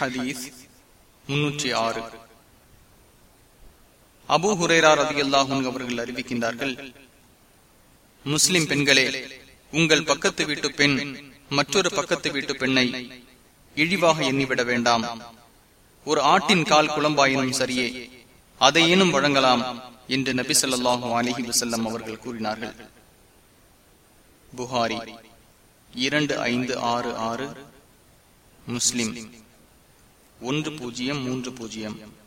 ஹதீஸ் முன்னூற்றி ஆறு. அபு ஹுரேரா ரதி அல்லாஹூன் அவர்கள் அறிவிக்கின்றார்கள் முஸ்லிம் பெண்களே உங்கள் பக்கத்து வீட்டு பெண் மற்றொரு பக்கத்து வீட்டு பெண்ணை இழிவாக எண்ணிவிட வேண்டாம். ஒரு ஆட்டின் கால் குழம்பாயினும் சரியே அதையேனும் வழங்கலாம் என்று நபி சொல்லாஹு அலிஹி வசல்லம் அவர்கள் கூறினார்கள். புகாரி இரண்டு ஐந்து ஆறு ஆறு முஸ்லிம். ஒன்று பூஜ்ஜியம் மூன்று பூஜ்ஜியம்.